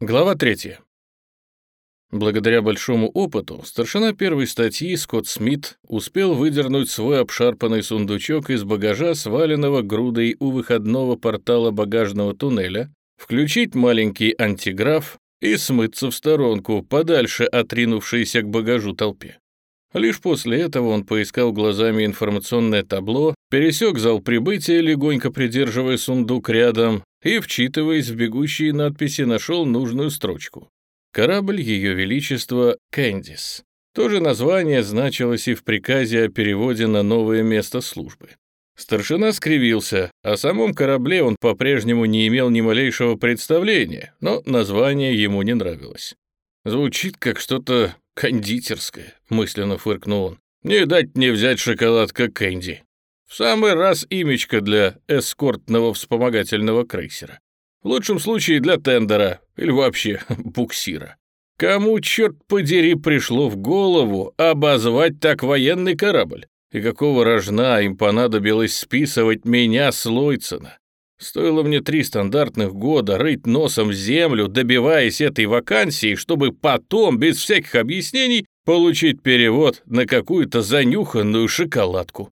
Глава 3. Благодаря большому опыту, старшина первой статьи Скотт Смит успел выдернуть свой обшарпанный сундучок из багажа, сваленного грудой у выходного портала багажного туннеля, включить маленький антиграф и смыться в сторонку, подальше отринувшейся к багажу толпе. Лишь после этого он поискал глазами информационное табло, пересек зал прибытия, легонько придерживая сундук рядом, и, вчитываясь в бегущие надписи, нашел нужную строчку. Корабль Ее Величества «Кэндис». То же название значилось и в приказе о переводе на новое место службы. Старшина скривился, о самом корабле он по-прежнему не имел ни малейшего представления, но название ему не нравилось. «Звучит как что-то кондитерское», — мысленно фыркнул он. «Не дать мне взять шоколад, как Кэнди». В самый раз имечко для эскортного вспомогательного крейсера. В лучшем случае для тендера или вообще буксира. Кому, черт подери, пришло в голову обозвать так военный корабль? И какого рожна им понадобилось списывать меня с Лойцена? Стоило мне три стандартных года рыть носом землю, добиваясь этой вакансии, чтобы потом, без всяких объяснений, получить перевод на какую-то занюханную шоколадку.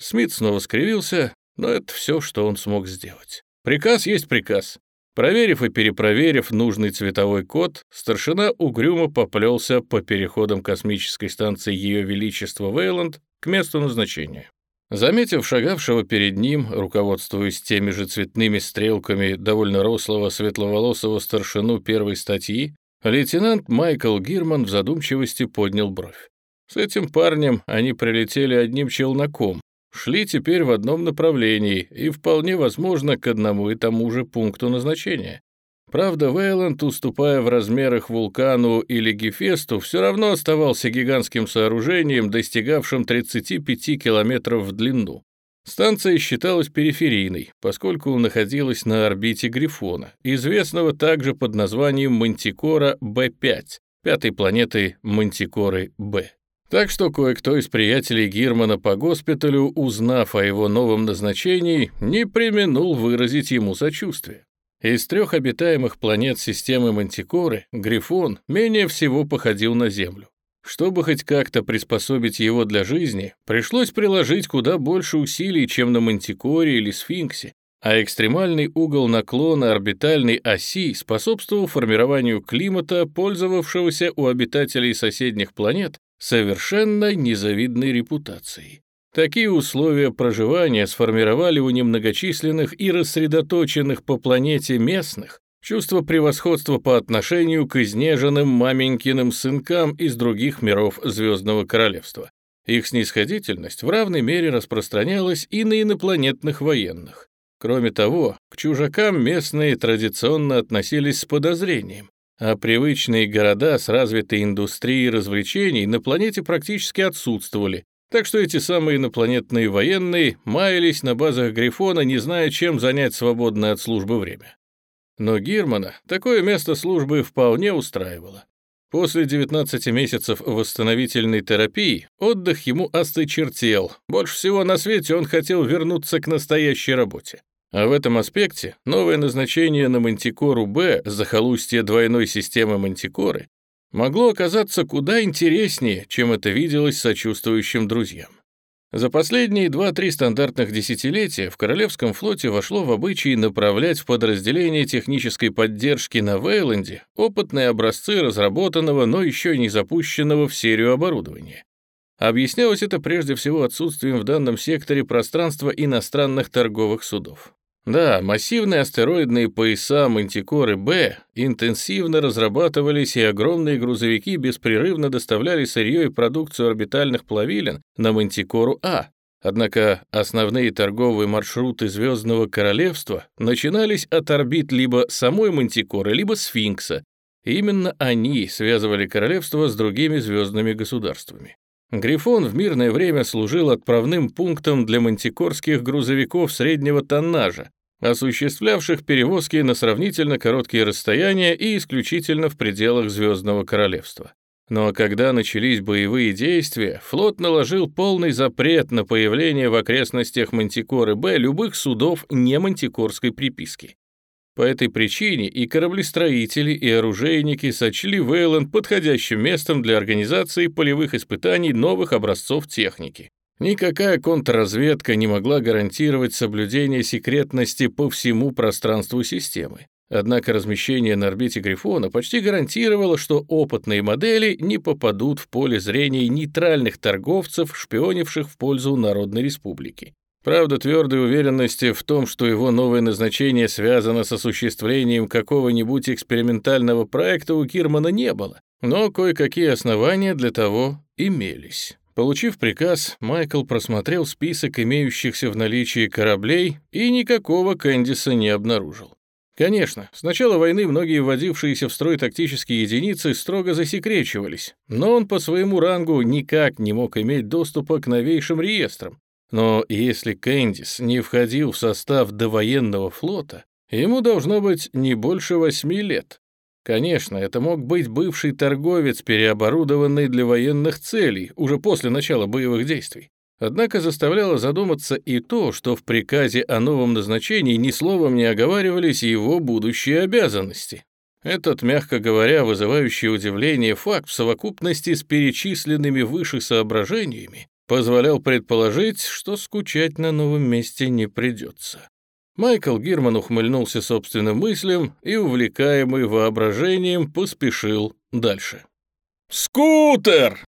Смит снова скривился, но это все, что он смог сделать. Приказ есть приказ. Проверив и перепроверив нужный цветовой код, старшина угрюмо поплелся по переходам космической станции Ее Величества Вейланд к месту назначения. Заметив шагавшего перед ним, руководствуясь теми же цветными стрелками довольно рослого светловолосого старшину первой статьи, лейтенант Майкл Гирман в задумчивости поднял бровь. С этим парнем они прилетели одним челноком, шли теперь в одном направлении и вполне возможно к одному и тому же пункту назначения. Правда, Вейланд, уступая в размерах вулкану или Гефесту, все равно оставался гигантским сооружением, достигавшим 35 километров в длину. Станция считалась периферийной, поскольку находилась на орбите Грифона, известного также под названием Мантикора Б5, пятой планеты Мантикоры Б. Так что кое-кто из приятелей Гирмана по госпиталю, узнав о его новом назначении, не применул выразить ему сочувствие. Из трех обитаемых планет системы Мантикоры Грифон менее всего походил на Землю. Чтобы хоть как-то приспособить его для жизни, пришлось приложить куда больше усилий, чем на Мантикоре или Сфинксе, а экстремальный угол наклона орбитальной оси способствовал формированию климата, пользовавшегося у обитателей соседних планет совершенно незавидной репутацией. Такие условия проживания сформировали у немногочисленных и рассредоточенных по планете местных чувство превосходства по отношению к изнеженным маменькиным сынкам из других миров Звездного Королевства. Их снисходительность в равной мере распространялась и на инопланетных военных. Кроме того, к чужакам местные традиционно относились с подозрением, а привычные города с развитой индустрией развлечений на планете практически отсутствовали, так что эти самые инопланетные военные маялись на базах Грифона, не зная, чем занять свободное от службы время. Но Гирмана такое место службы вполне устраивало. После 19 месяцев восстановительной терапии отдых ему осточертел. Больше всего на свете он хотел вернуться к настоящей работе. А в этом аспекте новое назначение на Мантикору Б, захолустье двойной системы Мантикоры, могло оказаться куда интереснее, чем это виделось сочувствующим друзьям. За последние 2-3 стандартных десятилетия в Королевском флоте вошло в обычай направлять в подразделение технической поддержки на Вейланде опытные образцы разработанного, но еще не запущенного в серию оборудования. Объяснялось это прежде всего отсутствием в данном секторе пространства иностранных торговых судов. Да, массивные астероидные пояса Мантикоры Б интенсивно разрабатывались, и огромные грузовики беспрерывно доставляли сырье и продукцию орбитальных плавилин на Мантикору А. Однако основные торговые маршруты Звездного Королевства начинались от орбит либо самой Мантикоры, либо Сфинкса. Именно они связывали королевство с другими звездными государствами. Грифон в мирное время служил отправным пунктом для мантикорских грузовиков среднего тоннажа, осуществлявших перевозки на сравнительно короткие расстояния и исключительно в пределах Звездного Королевства. Но когда начались боевые действия, флот наложил полный запрет на появление в окрестностях Мантикоры Б любых судов не мантикорской приписки. По этой причине и кораблестроители, и оружейники сочли Вейланд подходящим местом для организации полевых испытаний новых образцов техники. Никакая контрразведка не могла гарантировать соблюдение секретности по всему пространству системы. Однако размещение на орбите Грифона почти гарантировало, что опытные модели не попадут в поле зрения нейтральных торговцев, шпионивших в пользу Народной Республики. Правда, твердой уверенности в том, что его новое назначение связано с осуществлением какого-нибудь экспериментального проекта у Кирмана не было, но кое-какие основания для того имелись. Получив приказ, Майкл просмотрел список имеющихся в наличии кораблей и никакого Кэндиса не обнаружил. Конечно, с начала войны многие вводившиеся в строй тактические единицы строго засекречивались, но он по своему рангу никак не мог иметь доступа к новейшим реестрам, но если Кэндис не входил в состав довоенного флота, ему должно быть не больше восьми лет. Конечно, это мог быть бывший торговец, переоборудованный для военных целей, уже после начала боевых действий. Однако заставляло задуматься и то, что в приказе о новом назначении ни словом не оговаривались его будущие обязанности. Этот, мягко говоря, вызывающий удивление факт в совокупности с перечисленными выше соображениями позволял предположить, что скучать на новом месте не придется. Майкл Гирман ухмыльнулся собственным мыслям и, увлекаемый воображением, поспешил дальше. «Скутер!»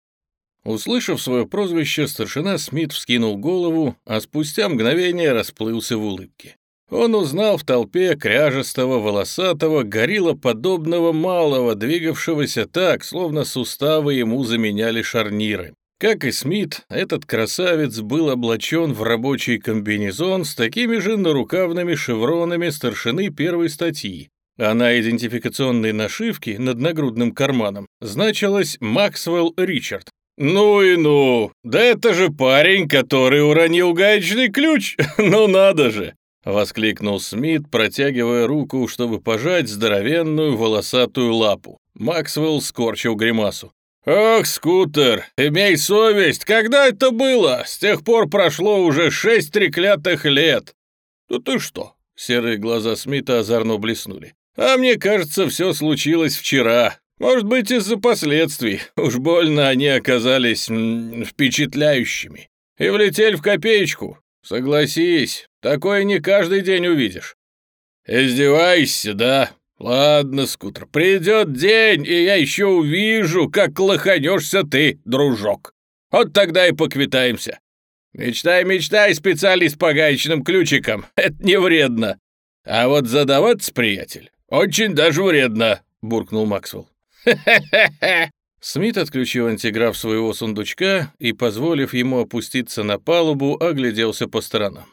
Услышав свое прозвище, старшина Смит вскинул голову, а спустя мгновение расплылся в улыбке. Он узнал в толпе кряжестого, волосатого, гориллоподобного малого, двигавшегося так, словно суставы ему заменяли шарниры. Как и Смит, этот красавец был облачен в рабочий комбинезон с такими же нарукавными шевронами старшины первой статьи, а на идентификационной нашивке над нагрудным карманом значилось «Максвелл Ричард». «Ну и ну! Да это же парень, который уронил гаечный ключ! Ну надо же!» — воскликнул Смит, протягивая руку, чтобы пожать здоровенную волосатую лапу. Максвелл скорчил гримасу. «Ох, скутер, имей совесть, когда это было? С тех пор прошло уже шесть треклятых лет!» «Ну ты что?» — серые глаза Смита озорно блеснули. «А мне кажется, все случилось вчера. Может быть, из-за последствий. Уж больно они оказались м, впечатляющими. И влетели в копеечку. Согласись, такое не каждый день увидишь». «Издевайся, да?» «Ладно, скутер, придет день, и я еще увижу, как лоханешься ты, дружок. Вот тогда и поквитаемся. Мечтай, мечтай, специалист по гаечным ключикам, это не вредно. А вот задаваться, приятель, очень даже вредно», — буркнул Максвелл. «Хе-хе-хе!» Смит отключил антиграф своего сундучка и, позволив ему опуститься на палубу, огляделся по сторонам.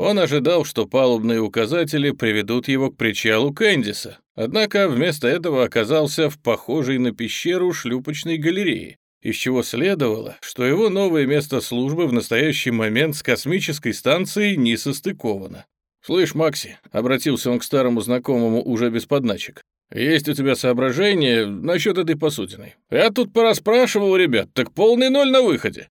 Он ожидал, что палубные указатели приведут его к причалу Кэндиса, однако вместо этого оказался в похожей на пещеру шлюпочной галерее, из чего следовало, что его новое место службы в настоящий момент с космической станцией не состыковано. «Слышь, Макси», — обратился он к старому знакомому уже без подначек, «есть у тебя соображения насчет этой посудины? Я тут пораспрашивал ребят, так полный ноль на выходе».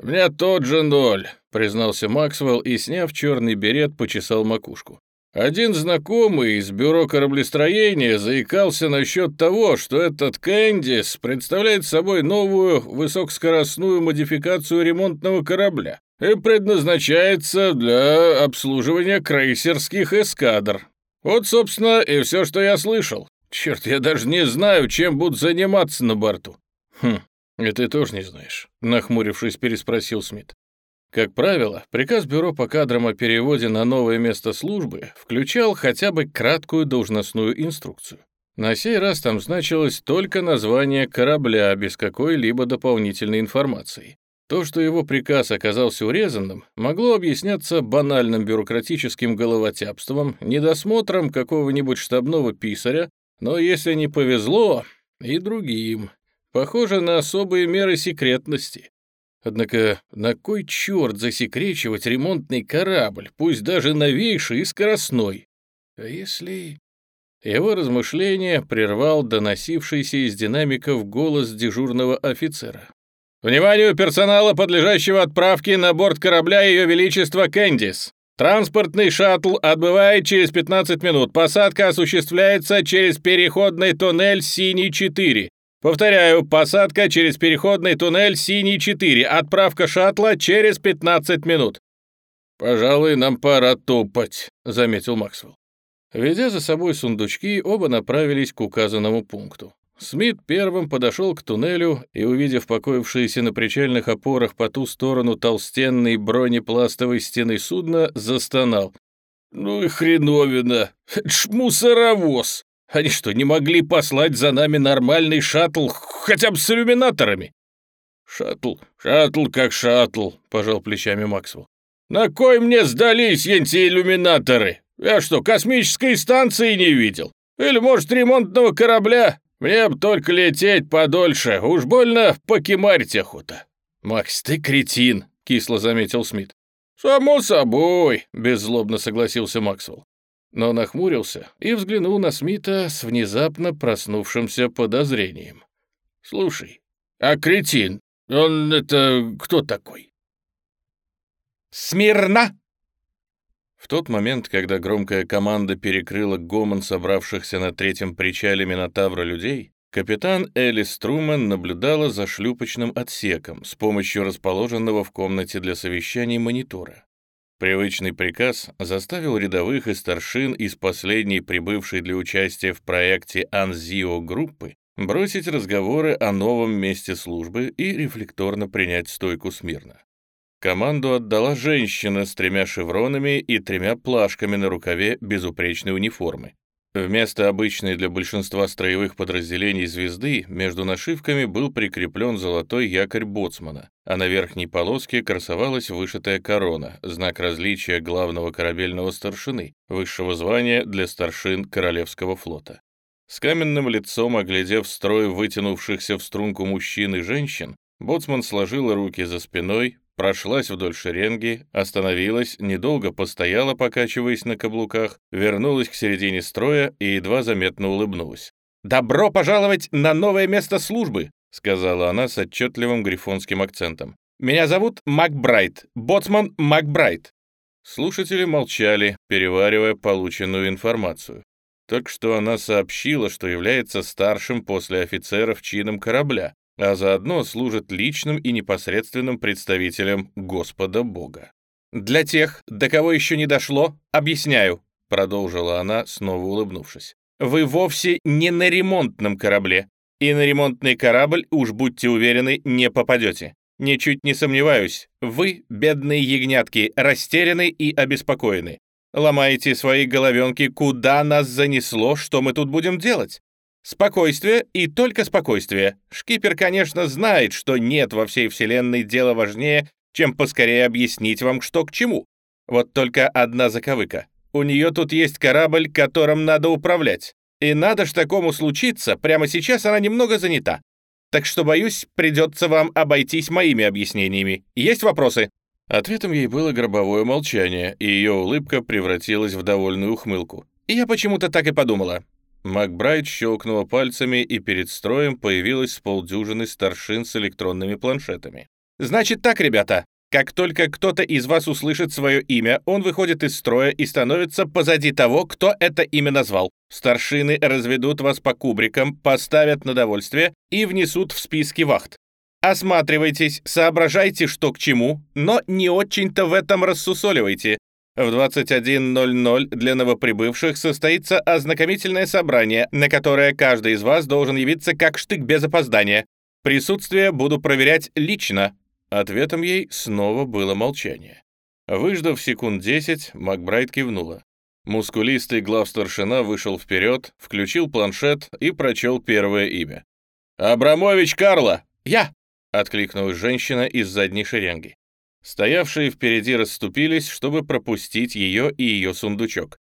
«У меня тот же ноль», — признался Максвелл и, сняв черный берет, почесал макушку. Один знакомый из бюро кораблестроения заикался насчет того, что этот Кэндис представляет собой новую высокоскоростную модификацию ремонтного корабля и предназначается для обслуживания крейсерских эскадр. Вот, собственно, и все, что я слышал. Черт, я даже не знаю, чем будут заниматься на борту. Хм, «И ты тоже не знаешь?» — нахмурившись, переспросил Смит. Как правило, приказ бюро по кадрам о переводе на новое место службы включал хотя бы краткую должностную инструкцию. На сей раз там значилось только название корабля без какой-либо дополнительной информации. То, что его приказ оказался урезанным, могло объясняться банальным бюрократическим головотяпством, недосмотром какого-нибудь штабного писаря, но если не повезло, и другим. Похоже на особые меры секретности. Однако на кой черт засекречивать ремонтный корабль, пусть даже новейший и скоростной? А если... Его размышления прервал доносившийся из динамиков голос дежурного офицера. «Вниманию персонала, подлежащего отправке на борт корабля Ее Величества Кэндис! Транспортный шаттл отбывает через 15 минут. Посадка осуществляется через переходный туннель «Синий-4». Повторяю, посадка через переходный туннель «Синий-4». Отправка шаттла через 15 минут. «Пожалуй, нам пора топать», — заметил Максвелл. Ведя за собой сундучки, оба направились к указанному пункту. Смит первым подошел к туннелю и, увидев покоившиеся на причальных опорах по ту сторону толстенной бронепластовой стены судна, застонал. «Ну и хреновина! Это! Они что, не могли послать за нами нормальный шаттл хотя бы с иллюминаторами?» «Шаттл, шаттл как шаттл», — пожал плечами Максвелл. «На кой мне сдались эти иллюминаторы? Я что, космической станции не видел? Или, может, ремонтного корабля? Мне б только лететь подольше, уж больно покемарить охота». «Макс, ты кретин», — кисло заметил Смит. «Само собой», — беззлобно согласился Максвелл. Но нахмурился и взглянул на Смита с внезапно проснувшимся подозрением. «Слушай, а кретин, он это кто такой?» «Смирно!» В тот момент, когда громкая команда перекрыла гомон собравшихся на третьем причале Минотавра людей, капитан Элис Трумэн наблюдала за шлюпочным отсеком с помощью расположенного в комнате для совещаний монитора. Привычный приказ заставил рядовых и старшин из последней прибывшей для участия в проекте Анзио группы бросить разговоры о новом месте службы и рефлекторно принять стойку смирно. Команду отдала женщина с тремя шевронами и тремя плашками на рукаве безупречной униформы. Вместо обычной для большинства строевых подразделений звезды между нашивками был прикреплен золотой якорь боцмана, а на верхней полоске красовалась вышитая корона, знак различия главного корабельного старшины, высшего звания для старшин Королевского флота. С каменным лицом, оглядев строй вытянувшихся в струнку мужчин и женщин, боцман сложила руки за спиной, прошлась вдоль шеренги, остановилась, недолго постояла, покачиваясь на каблуках, вернулась к середине строя и едва заметно улыбнулась. «Добро пожаловать на новое место службы!» — сказала она с отчетливым грифонским акцентом. «Меня зовут Макбрайт, боцман Макбрайт». Слушатели молчали, переваривая полученную информацию. Так что она сообщила, что является старшим после офицеров чином корабля, а заодно служит личным и непосредственным представителем Господа Бога. «Для тех, до кого еще не дошло, объясняю», — продолжила она, снова улыбнувшись. «Вы вовсе не на ремонтном корабле, и на ремонтный корабль, уж будьте уверены, не попадете. Ничуть не сомневаюсь, вы, бедные ягнятки, растеряны и обеспокоены. Ломаете свои головенки, куда нас занесло, что мы тут будем делать? Спокойствие и только спокойствие. Шкипер, конечно, знает, что нет во всей вселенной дела важнее, чем поскорее объяснить вам, что к чему. Вот только одна заковыка. У нее тут есть корабль, которым надо управлять. И надо ж такому случиться, прямо сейчас она немного занята. Так что, боюсь, придется вам обойтись моими объяснениями. Есть вопросы?» Ответом ей было гробовое молчание, и ее улыбка превратилась в довольную ухмылку. «Я почему-то так и подумала. Макбрайт щелкнула пальцами, и перед строем появилось с полдюжины старшин с электронными планшетами. «Значит так, ребята, как только кто-то из вас услышит свое имя, он выходит из строя и становится позади того, кто это имя назвал. Старшины разведут вас по кубрикам, поставят на довольствие и внесут в списки вахт. Осматривайтесь, соображайте, что к чему, но не очень-то в этом рассусоливайте. В 21.00 для новоприбывших состоится ознакомительное собрание, на которое каждый из вас должен явиться как штык без опоздания. Присутствие буду проверять лично». Ответом ей снова было молчание. Выждав секунд десять, Макбрайт кивнула. Мускулистый главстаршина вышел вперед, включил планшет и прочел первое имя. «Абрамович Карла!» «Я!» — откликнулась женщина из задней шеренги. Стоявшие впереди расступились, чтобы пропустить ее и ее сундучок.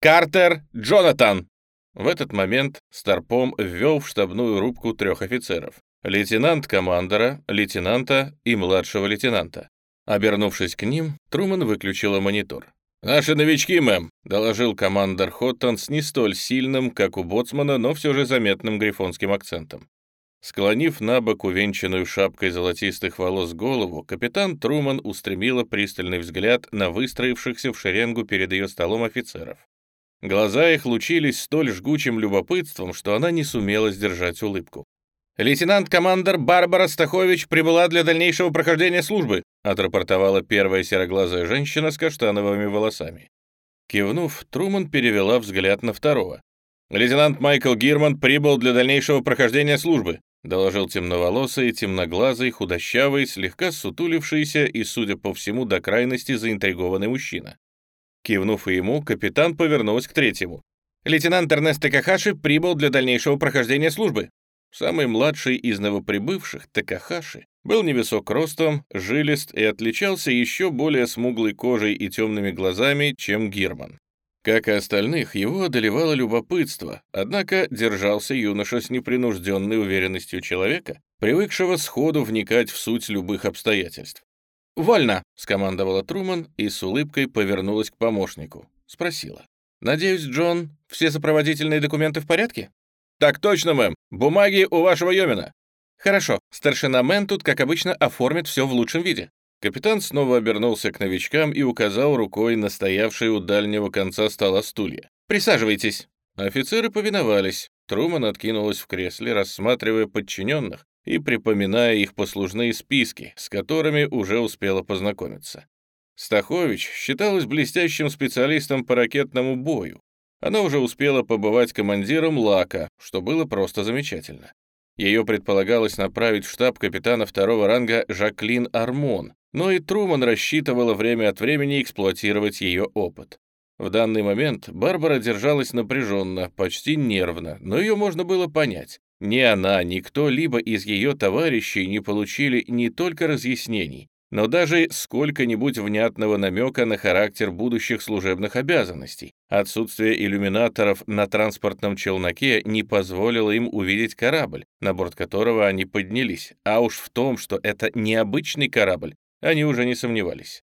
«Картер Джонатан!» В этот момент Старпом ввел в штабную рубку трех офицеров. Лейтенант командора, лейтенанта и младшего лейтенанта. Обернувшись к ним, Труман выключила монитор. «Наши новички, мэм», — доложил командор Хоттон с не столь сильным, как у боцмана, но все же заметным грифонским акцентом. Склонив на бок увенчанную шапкой золотистых волос голову, капитан Труман устремила пристальный взгляд на выстроившихся в шеренгу перед ее столом офицеров. Глаза их лучились столь жгучим любопытством, что она не сумела сдержать улыбку. «Лейтенант-командер Барбара Стахович прибыла для дальнейшего прохождения службы», отрапортовала первая сероглазая женщина с каштановыми волосами. Кивнув, Труман перевела взгляд на второго. «Лейтенант Майкл Гирман прибыл для дальнейшего прохождения службы», доложил темноволосый, темноглазый, худощавый, слегка сутулившийся и, судя по всему, до крайности заинтригованный мужчина. Кивнув ему, капитан повернулась к третьему. «Лейтенант Эрнест Такахаши прибыл для дальнейшего прохождения службы». Самый младший из новоприбывших, Такахаши, был невысок ростом, жилист и отличался еще более смуглой кожей и темными глазами, чем Герман. Как и остальных, его одолевало любопытство, однако держался юноша с непринужденной уверенностью человека, привыкшего сходу вникать в суть любых обстоятельств. «Вольно!» — скомандовала Труман и с улыбкой повернулась к помощнику. Спросила. «Надеюсь, Джон, все сопроводительные документы в порядке?» «Так точно, мэм. Бумаги у вашего Йомина». «Хорошо. Старшина Мэн тут, как обычно, оформит все в лучшем виде». Капитан снова обернулся к новичкам и указал рукой на стоявшие у дальнего конца стола стулья. «Присаживайтесь». Офицеры повиновались. Труман откинулась в кресле, рассматривая подчиненных и припоминая их послужные списки, с которыми уже успела познакомиться. Стахович считалась блестящим специалистом по ракетному бою. Она уже успела побывать командиром ЛАКа, что было просто замечательно. Ее предполагалось направить в штаб капитана второго ранга Жаклин Армон, но и Труман рассчитывала время от времени эксплуатировать ее опыт. В данный момент Барбара держалась напряженно, почти нервно, но ее можно было понять. Ни она, ни кто-либо из ее товарищей не получили не только разъяснений, но даже сколько-нибудь внятного намека на характер будущих служебных обязанностей. Отсутствие иллюминаторов на транспортном челноке не позволило им увидеть корабль, на борт которого они поднялись, а уж в том, что это необычный корабль, они уже не сомневались.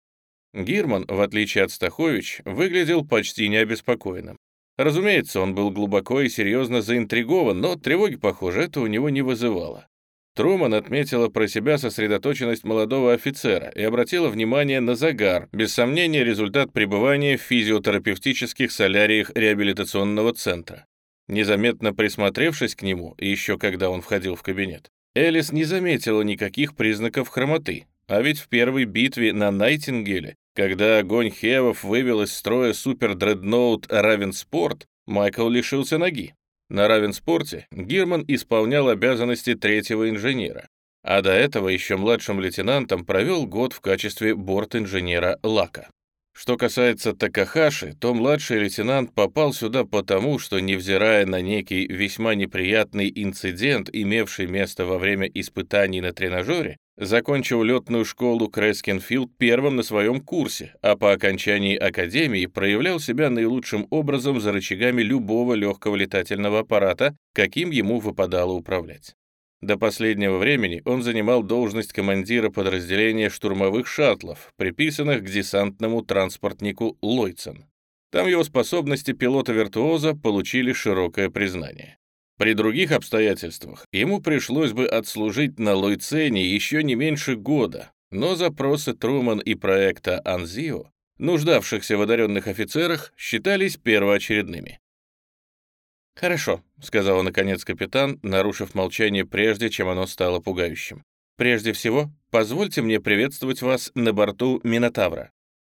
Гирман, в отличие от Стахович, выглядел почти необеспокоенным. Разумеется, он был глубоко и серьезно заинтригован, но тревоги, похоже, это у него не вызывало. Труман отметила про себя сосредоточенность молодого офицера и обратила внимание на загар, без сомнения результат пребывания в физиотерапевтических соляриях реабилитационного центра. Незаметно присмотревшись к нему, еще когда он входил в кабинет, Элис не заметила никаких признаков хромоты, а ведь в первой битве на Найтингеле, когда огонь Хевов вывел из строя супер-дредноут Равенспорт, Майкл лишился ноги. На Равенспорте Герман исполнял обязанности третьего инженера, а до этого еще младшим лейтенантом провел год в качестве борт-инженера Лака. Что касается Такахаши, то младший лейтенант попал сюда потому, что, невзирая на некий весьма неприятный инцидент, имевший место во время испытаний на тренажере, Закончил летную школу Крескенфилд первым на своем курсе, а по окончании академии проявлял себя наилучшим образом за рычагами любого легкого летательного аппарата, каким ему выпадало управлять. До последнего времени он занимал должность командира подразделения штурмовых шаттлов, приписанных к десантному транспортнику «Лойцен». Там его способности пилота-виртуоза получили широкое признание. При других обстоятельствах ему пришлось бы отслужить на Лойцене еще не меньше года, но запросы Труман и проекта «Анзио», нуждавшихся в одаренных офицерах, считались первоочередными. «Хорошо», — сказал наконец капитан, нарушив молчание прежде, чем оно стало пугающим. «Прежде всего, позвольте мне приветствовать вас на борту Минотавра».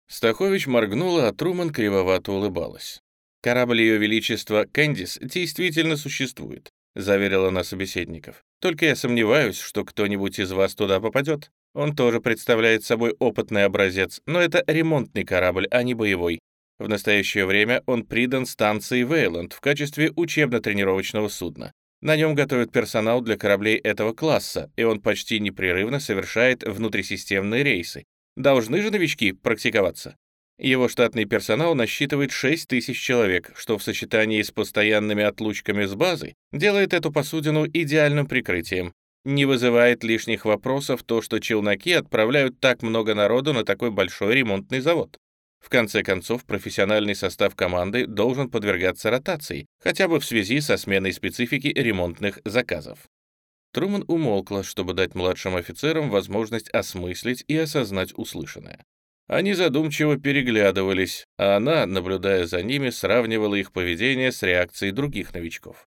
Стахович моргнула, а Труман кривовато улыбалась. «Корабль Ее Величества Кэндис действительно существует», — заверила она собеседников. «Только я сомневаюсь, что кто-нибудь из вас туда попадет. Он тоже представляет собой опытный образец, но это ремонтный корабль, а не боевой. В настоящее время он придан станции Вейланд в качестве учебно-тренировочного судна. На нем готовят персонал для кораблей этого класса, и он почти непрерывно совершает внутрисистемные рейсы. Должны же новички практиковаться. Его штатный персонал насчитывает 6 тысяч человек, что в сочетании с постоянными отлучками с базы делает эту посудину идеальным прикрытием. Не вызывает лишних вопросов то, что челноки отправляют так много народу на такой большой ремонтный завод. В конце концов, профессиональный состав команды должен подвергаться ротации, хотя бы в связи со сменой специфики ремонтных заказов. Труман умолкла, чтобы дать младшим офицерам возможность осмыслить и осознать услышанное. Они задумчиво переглядывались, а она, наблюдая за ними, сравнивала их поведение с реакцией других новичков.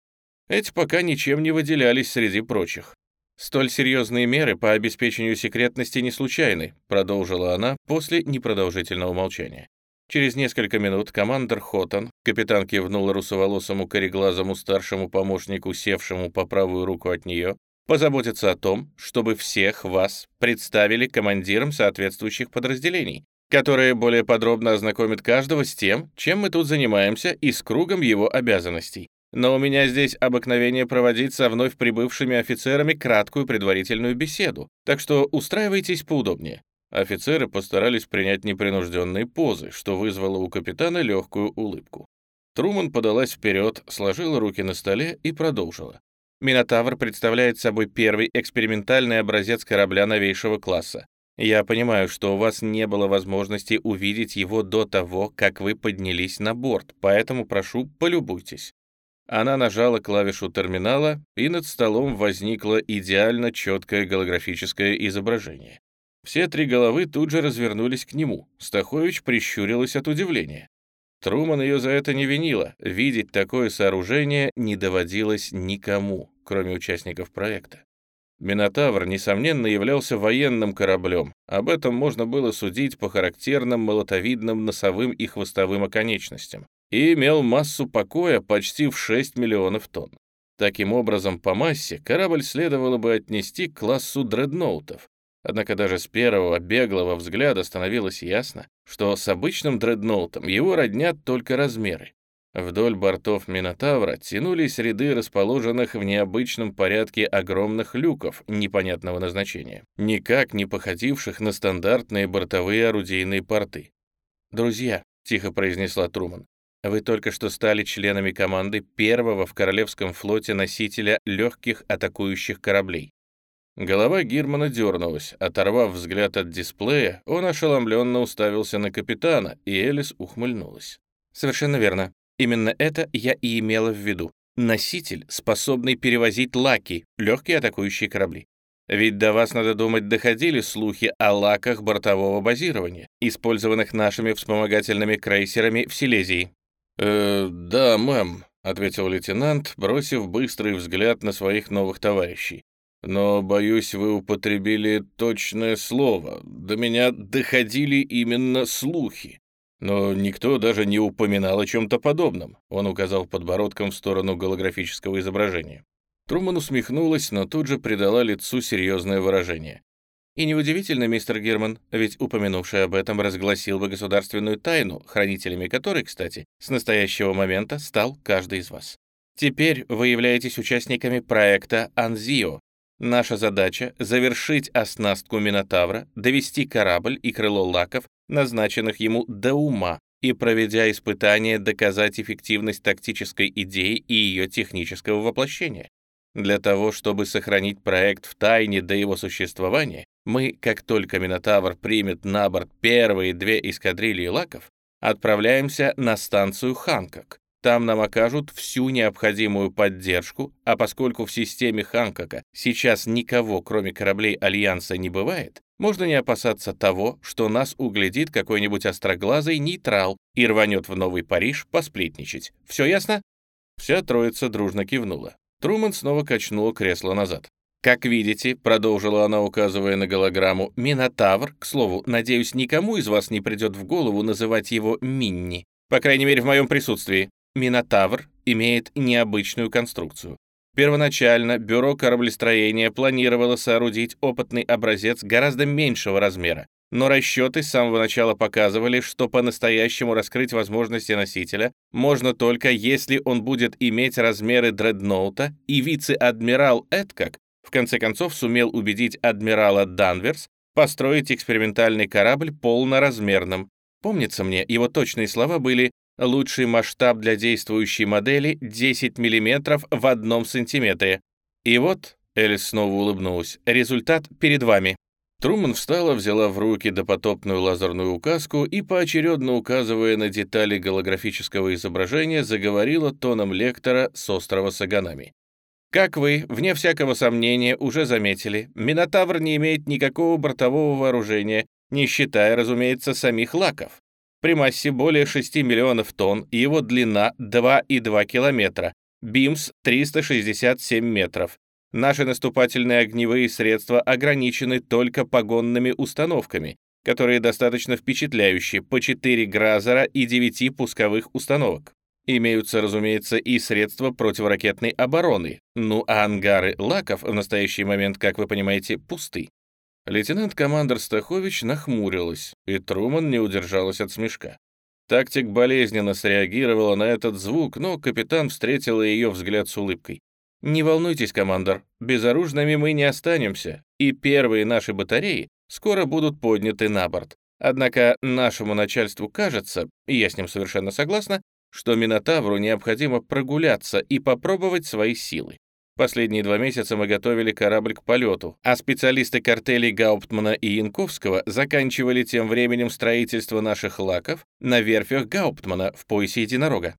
Эти пока ничем не выделялись среди прочих. «Столь серьезные меры по обеспечению секретности не случайны», продолжила она после непродолжительного молчания. Через несколько минут командир Хоттон, капитан кивнул русоволосому кореглазому старшему помощнику, севшему по правую руку от нее, позаботиться о том, чтобы всех вас представили командирам соответствующих подразделений, которые более подробно ознакомят каждого с тем, чем мы тут занимаемся и с кругом его обязанностей. Но у меня здесь обыкновение проводить со вновь прибывшими офицерами краткую предварительную беседу, так что устраивайтесь поудобнее». Офицеры постарались принять непринужденные позы, что вызвало у капитана легкую улыбку. Труман подалась вперед, сложила руки на столе и продолжила. Минотавр представляет собой первый экспериментальный образец корабля новейшего класса. Я понимаю, что у вас не было возможности увидеть его до того, как вы поднялись на борт, поэтому прошу, полюбуйтесь. Она нажала клавишу терминала, и над столом возникло идеально четкое голографическое изображение. Все три головы тут же развернулись к нему. Стахович прищурилась от удивления. Труман ее за это не винила. Видеть такое сооружение не доводилось никому, кроме участников проекта. Минотавр, несомненно, являлся военным кораблем. Об этом можно было судить по характерным молотовидным носовым и хвостовым оконечностям. И имел массу покоя почти в 6 миллионов тонн. Таким образом, по массе корабль следовало бы отнести к классу дредноутов, Однако даже с первого беглого взгляда становилось ясно, что с обычным дредноутом его роднят только размеры. Вдоль бортов Минотавра тянулись ряды расположенных в необычном порядке огромных люков непонятного назначения, никак не походивших на стандартные бортовые орудийные порты. «Друзья», — тихо произнесла Труман, «вы только что стали членами команды первого в Королевском флоте носителя легких атакующих кораблей. Голова Гирмана дернулась. Оторвав взгляд от дисплея, он ошеломленно уставился на капитана, и Элис ухмыльнулась. «Совершенно верно. Именно это я и имела в виду. Носитель, способный перевозить лаки, легкие атакующие корабли. Ведь до вас, надо думать, доходили слухи о лаках бортового базирования, использованных нашими вспомогательными крейсерами в Силезии. «Э, да, мэм», — ответил лейтенант, бросив быстрый взгляд на своих новых товарищей. Но, боюсь, вы употребили точное слово. До меня доходили именно слухи. Но никто даже не упоминал о чем-то подобном. Он указал подбородком в сторону голографического изображения. Труман усмехнулась, но тут же придала лицу серьезное выражение. И неудивительно, мистер Герман, ведь упомянувший об этом разгласил бы государственную тайну, хранителями которой, кстати, с настоящего момента стал каждый из вас. Теперь вы являетесь участниками проекта «Анзио», Наша задача — завершить оснастку Минотавра, довести корабль и крыло лаков, назначенных ему до ума, и, проведя испытания, доказать эффективность тактической идеи и ее технического воплощения. Для того, чтобы сохранить проект в тайне до его существования, мы, как только Минотавр примет на борт первые две эскадрильи лаков, отправляемся на станцию Ханкок, там нам окажут всю необходимую поддержку, а поскольку в системе Ханкока сейчас никого, кроме кораблей Альянса, не бывает, можно не опасаться того, что нас углядит какой-нибудь остроглазый нейтрал и рванет в Новый Париж посплетничать. Все ясно?» Вся троица дружно кивнула. Труман снова качнула кресло назад. «Как видите», — продолжила она, указывая на голограмму, «Минотавр, к слову, надеюсь, никому из вас не придет в голову называть его Минни, по крайней мере, в моем присутствии. Минотавр имеет необычную конструкцию. Первоначально бюро кораблестроения планировало соорудить опытный образец гораздо меньшего размера, но расчеты с самого начала показывали, что по-настоящему раскрыть возможности носителя можно только если он будет иметь размеры дредноута, и вице-адмирал Эдкак в конце концов сумел убедить адмирала Данверс построить экспериментальный корабль полноразмерным. Помнится мне, его точные слова были Лучший масштаб для действующей модели 10 мм в одном сантиметре. И вот, Элис снова улыбнулась, результат перед вами. Труман встала, взяла в руки допотопную лазерную указку и, поочередно указывая на детали голографического изображения, заговорила тоном лектора с острова Саганами. Как вы, вне всякого сомнения, уже заметили, Минотавр не имеет никакого бортового вооружения, не считая, разумеется, самих лаков. При массе более 6 миллионов тонн его длина 2,2 километра, БИМС 367 метров. Наши наступательные огневые средства ограничены только погонными установками, которые достаточно впечатляющие, по 4 Гразера и 9 пусковых установок. Имеются, разумеется, и средства противоракетной обороны, ну а ангары лаков в настоящий момент, как вы понимаете, пусты. Лейтенант-командор Стахович нахмурилась, и Труман не удержалась от смешка. Тактик болезненно среагировала на этот звук, но капитан встретил ее взгляд с улыбкой. «Не волнуйтесь, командор, безоружными мы не останемся, и первые наши батареи скоро будут подняты на борт. Однако нашему начальству кажется, и я с ним совершенно согласна, что Минотавру необходимо прогуляться и попробовать свои силы. Последние два месяца мы готовили корабль к полету, а специалисты картелей Гауптмана и Янковского заканчивали тем временем строительство наших лаков на верфях Гауптмана в поясе единорога.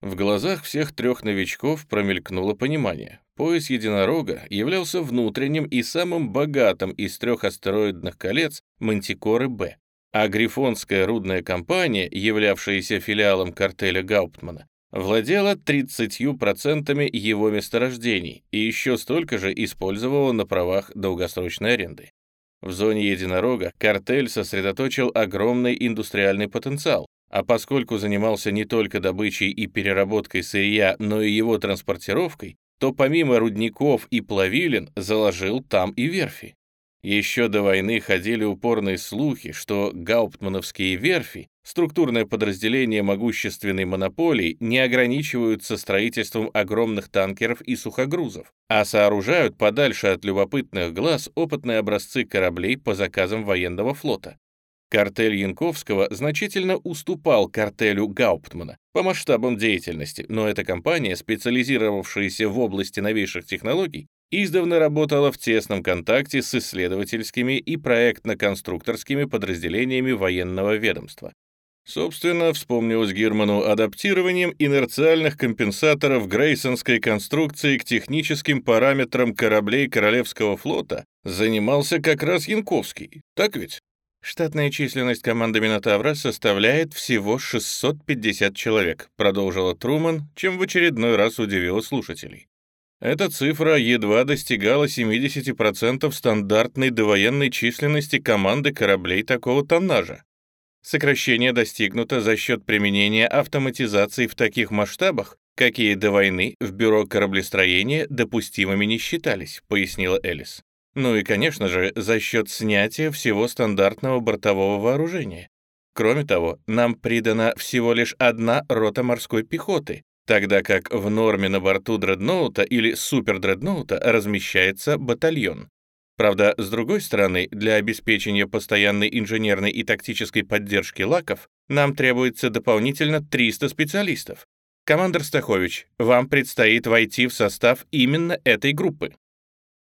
В глазах всех трех новичков промелькнуло понимание. Пояс единорога являлся внутренним и самым богатым из трех астероидных колец Мантикоры-Б а Грифонская рудная компания, являвшаяся филиалом картеля Гауптмана, владела 30% его месторождений и еще столько же использовала на правах долгосрочной аренды. В зоне единорога картель сосредоточил огромный индустриальный потенциал, а поскольку занимался не только добычей и переработкой сырья, но и его транспортировкой, то помимо рудников и плавилин заложил там и верфи. Еще до войны ходили упорные слухи, что гауптмановские верфи, структурное подразделение могущественной монополии, не ограничиваются строительством огромных танкеров и сухогрузов, а сооружают подальше от любопытных глаз опытные образцы кораблей по заказам военного флота. Картель Янковского значительно уступал картелю Гауптмана по масштабам деятельности, но эта компания, специализировавшаяся в области новейших технологий, издавна работала в тесном контакте с исследовательскими и проектно-конструкторскими подразделениями военного ведомства. Собственно, вспомнилось Герману адаптированием инерциальных компенсаторов Грейсонской конструкции к техническим параметрам кораблей Королевского флота занимался как раз Янковский, так ведь? «Штатная численность команды Минотавра составляет всего 650 человек», продолжила Труман, чем в очередной раз удивила слушателей. Эта цифра едва достигала 70% стандартной довоенной численности команды кораблей такого тоннажа. Сокращение достигнуто за счет применения автоматизации в таких масштабах, какие до войны в бюро кораблестроения допустимыми не считались, пояснила Элис. Ну и, конечно же, за счет снятия всего стандартного бортового вооружения. Кроме того, нам придана всего лишь одна рота морской пехоты, тогда как в норме на борту дредноута или супердредноута размещается батальон. Правда, с другой стороны, для обеспечения постоянной инженерной и тактической поддержки лаков нам требуется дополнительно 300 специалистов. Командор Стахович, вам предстоит войти в состав именно этой группы.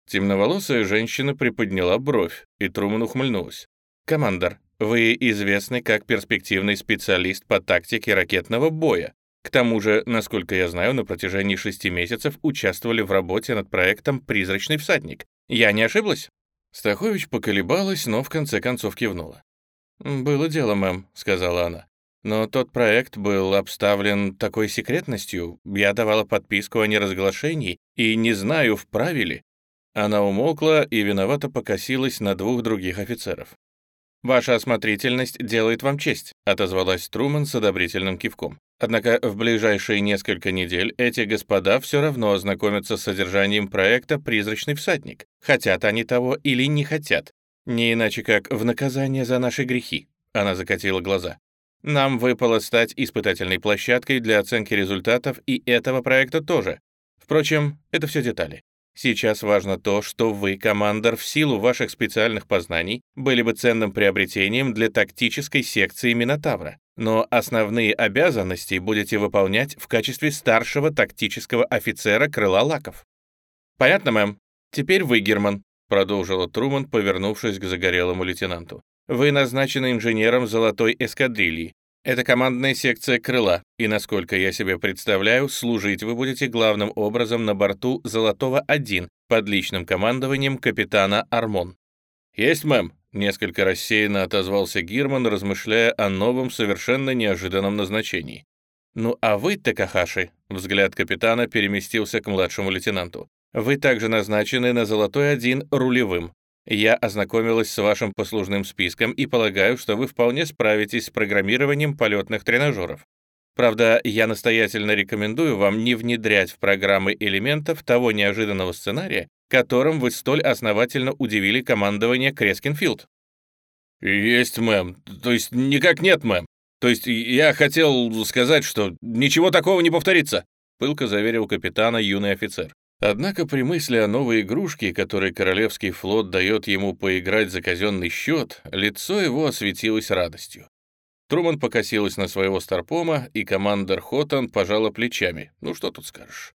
Темноволосая женщина приподняла бровь, и Труман ухмыльнулась. «Командор, вы известны как перспективный специалист по тактике ракетного боя, к тому же, насколько я знаю, на протяжении шести месяцев участвовали в работе над проектом «Призрачный всадник». Я не ошиблась?» Стахович поколебалась, но в конце концов кивнула. «Было дело, мэм», — сказала она. «Но тот проект был обставлен такой секретностью. Я давала подписку о неразглашении и не знаю, вправе ли». Она умолкла и виновато покосилась на двух других офицеров. «Ваша осмотрительность делает вам честь», — отозвалась Труман с одобрительным кивком. Однако в ближайшие несколько недель эти господа все равно ознакомятся с содержанием проекта «Призрачный всадник», хотят они того или не хотят. Не иначе как в наказание за наши грехи. Она закатила глаза. Нам выпало стать испытательной площадкой для оценки результатов и этого проекта тоже. Впрочем, это все детали. Сейчас важно то, что вы, командор, в силу ваших специальных познаний, были бы ценным приобретением для тактической секции Минотавра но основные обязанности будете выполнять в качестве старшего тактического офицера крыла лаков. Понятно, мэм? Теперь вы, Герман, продолжила Труман, повернувшись к загорелому лейтенанту. Вы назначены инженером золотой эскадрильи. Это командная секция крыла, и, насколько я себе представляю, служить вы будете главным образом на борту «Золотого-1» под личным командованием капитана Армон. «Есть, мэм», — несколько рассеянно отозвался Гирман, размышляя о новом, совершенно неожиданном назначении. «Ну а вы, Такахаши», — взгляд капитана переместился к младшему лейтенанту, «вы также назначены на «Золотой-1» рулевым. Я ознакомилась с вашим послужным списком и полагаю, что вы вполне справитесь с программированием полетных тренажеров. Правда, я настоятельно рекомендую вам не внедрять в программы элементов того неожиданного сценария, которым вы столь основательно удивили командование Крескинфилд. «Есть, мэм. То есть никак нет, мэм. То есть я хотел сказать, что ничего такого не повторится», пылко заверил капитана юный офицер. Однако при мысли о новой игрушке, которой Королевский флот дает ему поиграть за казенный счет, лицо его осветилось радостью. Труман покосилась на своего старпома, и командор Хоттон пожала плечами. «Ну что тут скажешь?»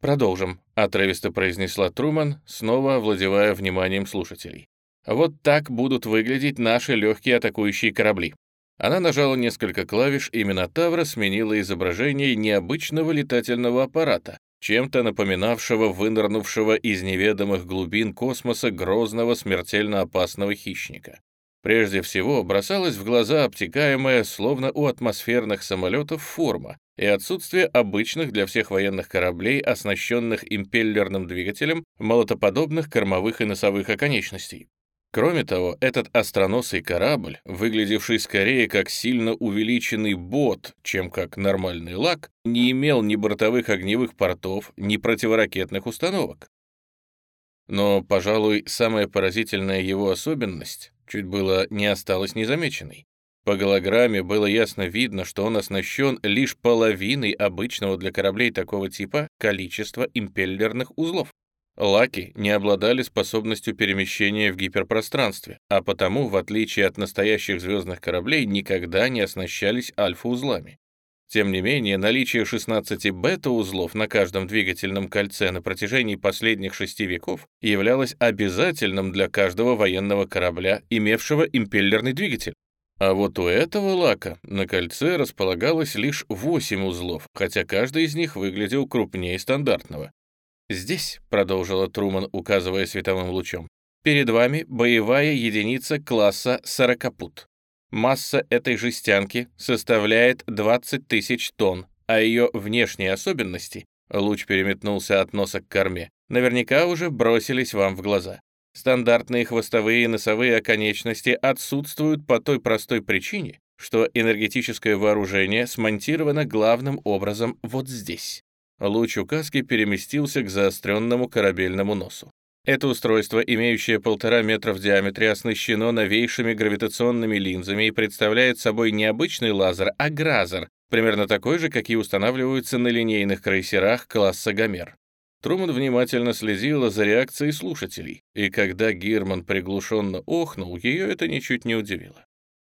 «Продолжим», — отрывисто произнесла Труман, снова овладевая вниманием слушателей. «Вот так будут выглядеть наши легкие атакующие корабли». Она нажала несколько клавиш, и Минотавра сменила изображение необычного летательного аппарата, чем-то напоминавшего вынырнувшего из неведомых глубин космоса грозного смертельно опасного хищника. Прежде всего бросалась в глаза обтекаемая, словно у атмосферных самолетов, форма и отсутствие обычных для всех военных кораблей, оснащенных импеллерным двигателем, молотоподобных кормовых и носовых оконечностей. Кроме того, этот остроносый корабль, выглядевший скорее как сильно увеличенный бот, чем как нормальный лак, не имел ни бортовых огневых портов, ни противоракетных установок. Но, пожалуй, самая поразительная его особенность чуть было не осталась незамеченной. По голограмме было ясно видно, что он оснащен лишь половиной обычного для кораблей такого типа количества импеллерных узлов. Лаки не обладали способностью перемещения в гиперпространстве, а потому, в отличие от настоящих звездных кораблей, никогда не оснащались альфа-узлами. Тем не менее, наличие 16 бета-узлов на каждом двигательном кольце на протяжении последних шести веков являлось обязательным для каждого военного корабля, имевшего импеллерный двигатель. А вот у этого лака на кольце располагалось лишь 8 узлов, хотя каждый из них выглядел крупнее стандартного. «Здесь», — продолжила Труман, указывая световым лучом, «перед вами боевая единица класса «Сорокопут». Масса этой жестянки составляет 20 тысяч тонн, а ее внешние особенности, луч переметнулся от носа к корме, наверняка уже бросились вам в глаза. Стандартные хвостовые и носовые оконечности отсутствуют по той простой причине, что энергетическое вооружение смонтировано главным образом вот здесь. Луч указки переместился к заостренному корабельному носу. Это устройство, имеющее полтора метра в диаметре, оснащено новейшими гравитационными линзами и представляет собой не обычный лазер, а гразер, примерно такой же, какие устанавливаются на линейных крейсерах класса Гомер. Труман внимательно следила за реакцией слушателей, и когда Гирман приглушенно охнул, ее это ничуть не удивило.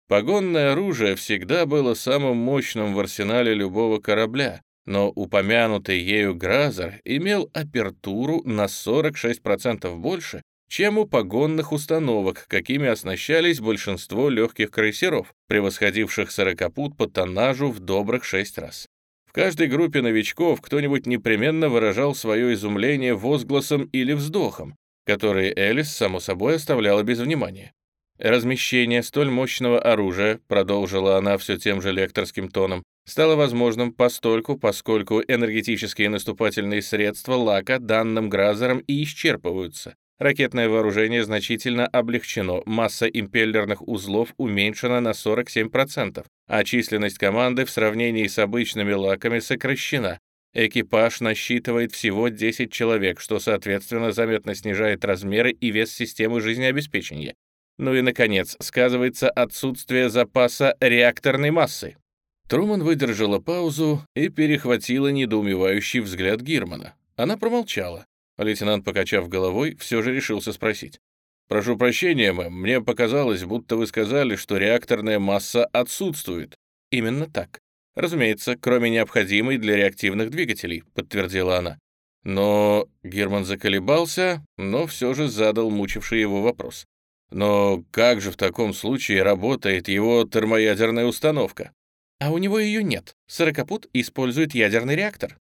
Погонное оружие всегда было самым мощным в арсенале любого корабля, но упомянутый ею Гразер имел апертуру на 46% больше, чем у погонных установок, какими оснащались большинство легких крейсеров, превосходивших сорокопут по тоннажу в добрых шесть раз. В каждой группе новичков кто-нибудь непременно выражал свое изумление возгласом или вздохом, которые Элис, само собой, оставляла без внимания. Размещение столь мощного оружия, продолжила она все тем же лекторским тоном, стало возможным постольку, поскольку энергетические наступательные средства лака данным Гразером и исчерпываются. Ракетное вооружение значительно облегчено, масса импеллерных узлов уменьшена на 47%, а численность команды в сравнении с обычными лаками сокращена. Экипаж насчитывает всего 10 человек, что, соответственно, заметно снижает размеры и вес системы жизнеобеспечения. Ну и, наконец, сказывается отсутствие запаса реакторной массы. Труман выдержала паузу и перехватила недоумевающий взгляд Гирмана. Она промолчала. Лейтенант, покачав головой, все же решился спросить. «Прошу прощения, мэм, мне показалось, будто вы сказали, что реакторная масса отсутствует». «Именно так. Разумеется, кроме необходимой для реактивных двигателей», — подтвердила она. Но Герман заколебался, но все же задал мучивший его вопрос. «Но как же в таком случае работает его термоядерная установка?» А у него ее нет. Сорокопут использует ядерный реактор.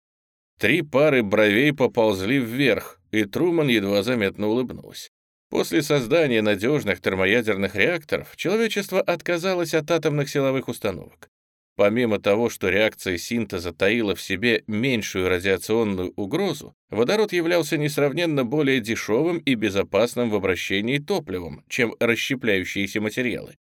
Три пары бровей поползли вверх, и Труман едва заметно улыбнулась. После создания надежных термоядерных реакторов человечество отказалось от атомных силовых установок. Помимо того, что реакция синтеза таила в себе меньшую радиационную угрозу, водород являлся несравненно более дешевым и безопасным в обращении топливом, чем расщепляющиеся материалы.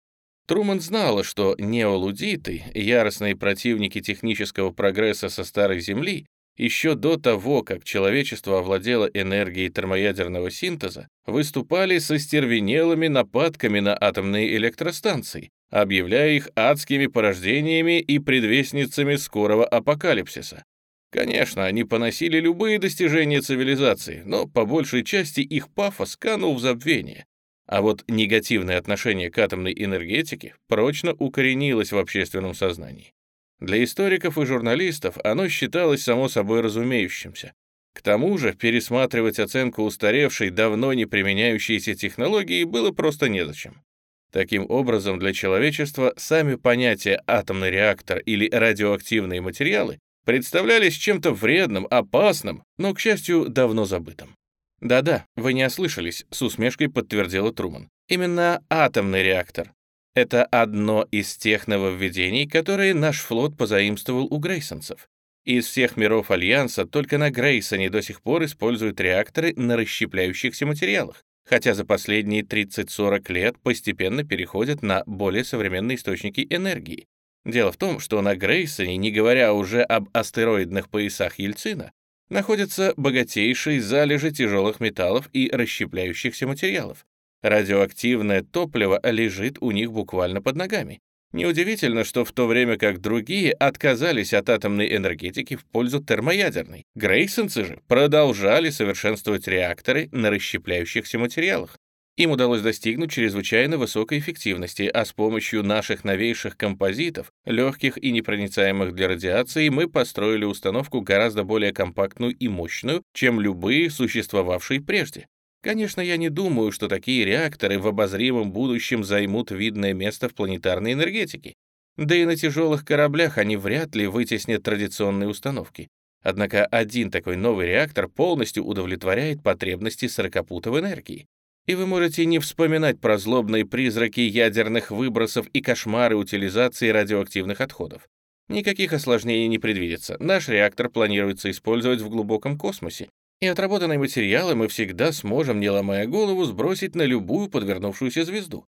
Труман знала, что неолудиты, яростные противники технического прогресса со Старой Земли, еще до того, как человечество овладело энергией термоядерного синтеза, выступали со стервенелыми нападками на атомные электростанции, объявляя их адскими порождениями и предвестницами скорого апокалипсиса. Конечно, они поносили любые достижения цивилизации, но по большей части их пафос канул в забвение. А вот негативное отношение к атомной энергетике прочно укоренилось в общественном сознании. Для историков и журналистов оно считалось само собой разумеющимся. К тому же пересматривать оценку устаревшей, давно не применяющейся технологии было просто незачем. Таким образом, для человечества сами понятия «атомный реактор» или «радиоактивные материалы» представлялись чем-то вредным, опасным, но, к счастью, давно забытым. «Да-да, вы не ослышались», — с усмешкой подтвердила Труман. «Именно атомный реактор. Это одно из тех нововведений, которые наш флот позаимствовал у грейсонцев. Из всех миров Альянса только на Грейсоне до сих пор используют реакторы на расщепляющихся материалах хотя за последние 30-40 лет постепенно переходят на более современные источники энергии. Дело в том, что на Грейсоне, не говоря уже об астероидных поясах Ельцина, находятся богатейшие залежи тяжелых металлов и расщепляющихся материалов. Радиоактивное топливо лежит у них буквально под ногами. Неудивительно, что в то время как другие отказались от атомной энергетики в пользу термоядерной, грейсонцы же продолжали совершенствовать реакторы на расщепляющихся материалах. Им удалось достигнуть чрезвычайно высокой эффективности, а с помощью наших новейших композитов, легких и непроницаемых для радиации, мы построили установку гораздо более компактную и мощную, чем любые существовавшие прежде. Конечно, я не думаю, что такие реакторы в обозримом будущем займут видное место в планетарной энергетике. Да и на тяжелых кораблях они вряд ли вытеснят традиционные установки. Однако один такой новый реактор полностью удовлетворяет потребности сорокопутов энергии. И вы можете не вспоминать про злобные призраки ядерных выбросов и кошмары утилизации радиоактивных отходов. Никаких осложнений не предвидится. Наш реактор планируется использовать в глубоком космосе, и отработанные материалы мы всегда сможем, не ломая голову, сбросить на любую подвернувшуюся звезду.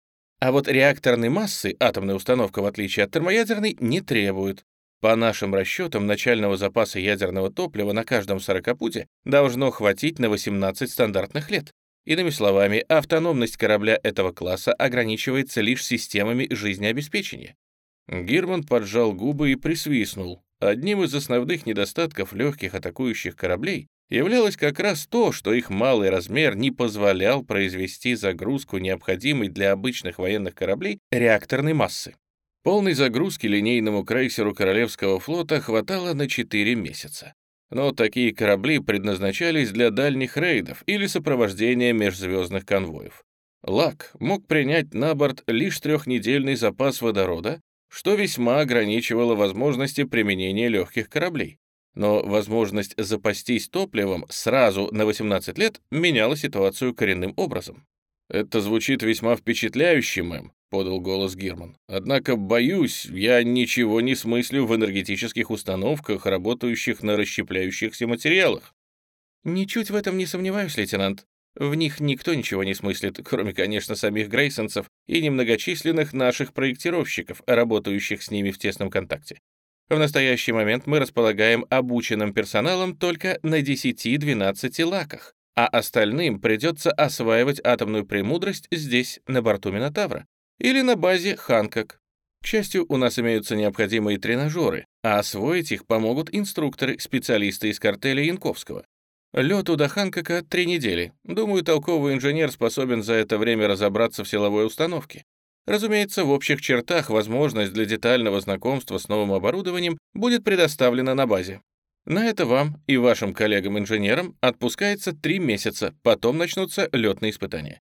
А вот реакторной массы атомная установка, в отличие от термоядерной, не требует. По нашим расчетам, начального запаса ядерного топлива на каждом сорокопуте должно хватить на 18 стандартных лет. Иными словами, автономность корабля этого класса ограничивается лишь системами жизнеобеспечения. Герман поджал губы и присвистнул. Одним из основных недостатков легких атакующих кораблей являлось как раз то, что их малый размер не позволял произвести загрузку, необходимой для обычных военных кораблей, реакторной массы. Полной загрузки линейному крейсеру Королевского флота хватало на 4 месяца. Но такие корабли предназначались для дальних рейдов или сопровождения межзвездных конвоев. Лак мог принять на борт лишь трехнедельный запас водорода, что весьма ограничивало возможности применения легких кораблей но возможность запастись топливом сразу на 18 лет меняла ситуацию коренным образом. «Это звучит весьма впечатляюще, мэм», — подал голос Герман. «Однако, боюсь, я ничего не смыслю в энергетических установках, работающих на расщепляющихся материалах». «Ничуть в этом не сомневаюсь, лейтенант. В них никто ничего не смыслит, кроме, конечно, самих Грейсонцев и немногочисленных наших проектировщиков, работающих с ними в тесном контакте. В настоящий момент мы располагаем обученным персоналом только на 10-12 лаках, а остальным придется осваивать атомную премудрость здесь, на борту Минотавра, или на базе Ханкок. К счастью, у нас имеются необходимые тренажеры, а освоить их помогут инструкторы, специалисты из картеля Янковского. Лету до Ханкока три недели. Думаю, толковый инженер способен за это время разобраться в силовой установке. Разумеется, в общих чертах возможность для детального знакомства с новым оборудованием будет предоставлена на базе. На это вам и вашим коллегам-инженерам отпускается три месяца, потом начнутся летные испытания.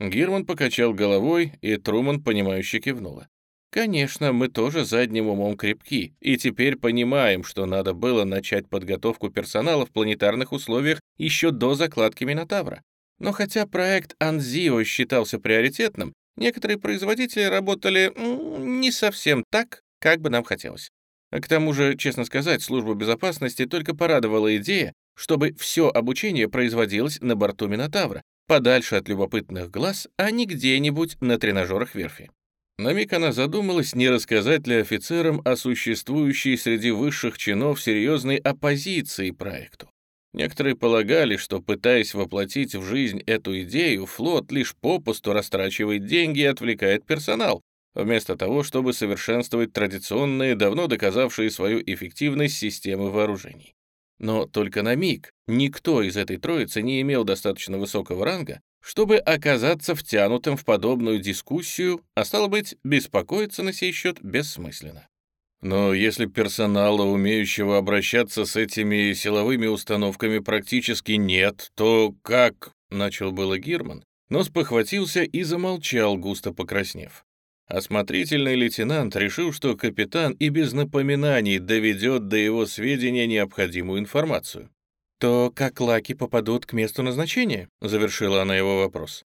Герман покачал головой, и Труман, понимающе кивнула. Конечно, мы тоже задним умом крепки, и теперь понимаем, что надо было начать подготовку персонала в планетарных условиях еще до закладки Минотавра. Но хотя проект Анзио считался приоритетным, некоторые производители работали не совсем так, как бы нам хотелось. А к тому же, честно сказать, служба безопасности только порадовала идея, чтобы все обучение производилось на борту Минотавра, подальше от любопытных глаз, а не где-нибудь на тренажерах верфи. На миг она задумалась, не рассказать ли офицерам о существующей среди высших чинов серьезной оппозиции проекту. Некоторые полагали, что, пытаясь воплотить в жизнь эту идею, флот лишь попусту растрачивает деньги и отвлекает персонал, вместо того, чтобы совершенствовать традиционные, давно доказавшие свою эффективность системы вооружений. Но только на миг никто из этой троицы не имел достаточно высокого ранга, чтобы оказаться втянутым в подобную дискуссию, а стало быть, беспокоиться на сей счет бессмысленно. Но если персонала, умеющего обращаться с этими силовыми установками, практически нет, то как, — начал было Гирман, но спохватился и замолчал, густо покраснев. Осмотрительный лейтенант решил, что капитан и без напоминаний доведет до его сведения необходимую информацию. «То как лаки попадут к месту назначения?» — завершила она его вопрос.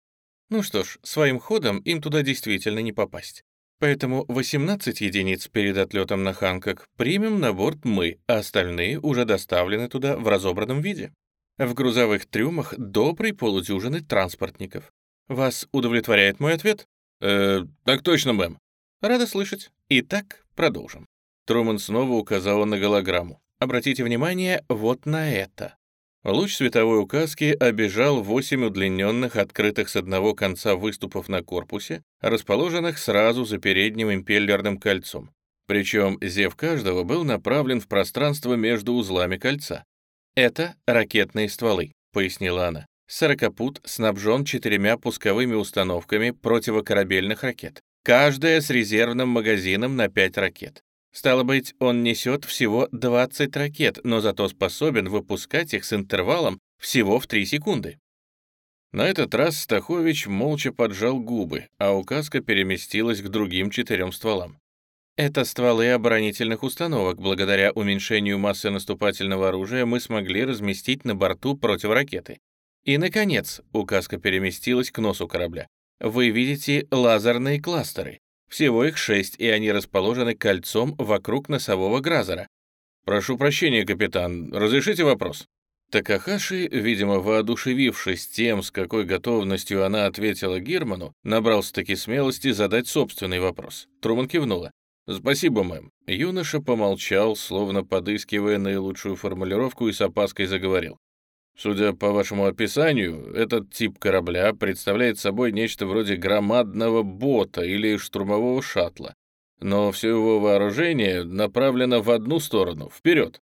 «Ну что ж, своим ходом им туда действительно не попасть. Поэтому 18 единиц перед отлетом на Ханкок примем на борт мы, а остальные уже доставлены туда в разобранном виде. В грузовых трюмах добрый полудюжины транспортников. Вас удовлетворяет мой ответ? «Э, так точно, мэм». «Рада слышать. Итак, продолжим». Труман снова указала на голограмму. Обратите внимание вот на это. Луч световой указки обежал восемь удлиненных, открытых с одного конца выступов на корпусе, расположенных сразу за передним импеллерным кольцом. Причем зев каждого был направлен в пространство между узлами кольца. «Это ракетные стволы», — пояснила она. Сорокопут снабжен четырьмя пусковыми установками противокорабельных ракет, каждая с резервным магазином на 5 ракет. Стало быть, он несет всего 20 ракет, но зато способен выпускать их с интервалом всего в 3 секунды. На этот раз Стахович молча поджал губы, а указка переместилась к другим четырем стволам. Это стволы оборонительных установок. Благодаря уменьшению массы наступательного оружия мы смогли разместить на борту противоракеты. И, наконец, указка переместилась к носу корабля. Вы видите лазерные кластеры. Всего их шесть, и они расположены кольцом вокруг носового гразера. «Прошу прощения, капитан, разрешите вопрос?» Такахаши, видимо, воодушевившись тем, с какой готовностью она ответила Герману, набрался-таки смелости задать собственный вопрос. Труман кивнула. «Спасибо, мэм». Юноша помолчал, словно подыскивая наилучшую формулировку и с опаской заговорил. Судя по вашему описанию, этот тип корабля представляет собой нечто вроде громадного бота или штурмового шаттла, но все его вооружение направлено в одну сторону, вперед.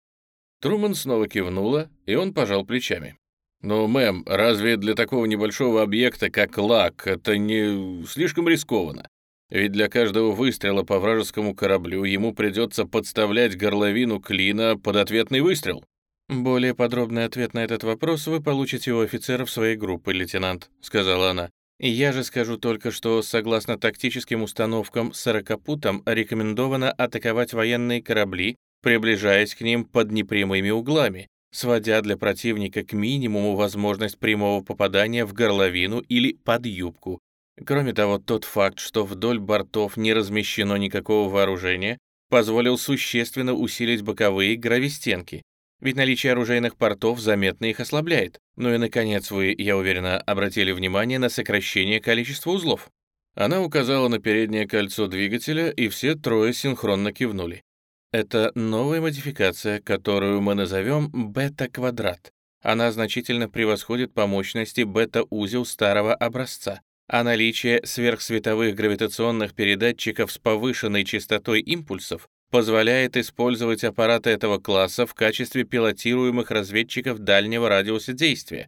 Труман снова кивнула, и он пожал плечами. «Но, мэм, разве для такого небольшого объекта, как ЛАК, это не слишком рискованно? Ведь для каждого выстрела по вражескому кораблю ему придется подставлять горловину клина под ответный выстрел». «Более подробный ответ на этот вопрос вы получите у офицеров своей группы, лейтенант», — сказала она. «Я же скажу только, что, согласно тактическим установкам сорокопутам, рекомендовано атаковать военные корабли, приближаясь к ним под непрямыми углами, сводя для противника к минимуму возможность прямого попадания в горловину или под юбку. Кроме того, тот факт, что вдоль бортов не размещено никакого вооружения, позволил существенно усилить боковые гравистенки, ведь наличие оружейных портов заметно их ослабляет. Ну и, наконец, вы, я уверена, обратили внимание на сокращение количества узлов. Она указала на переднее кольцо двигателя, и все трое синхронно кивнули. Это новая модификация, которую мы назовем бета-квадрат. Она значительно превосходит по мощности бета-узел старого образца, а наличие сверхсветовых гравитационных передатчиков с повышенной частотой импульсов позволяет использовать аппараты этого класса в качестве пилотируемых разведчиков дальнего радиуса действия.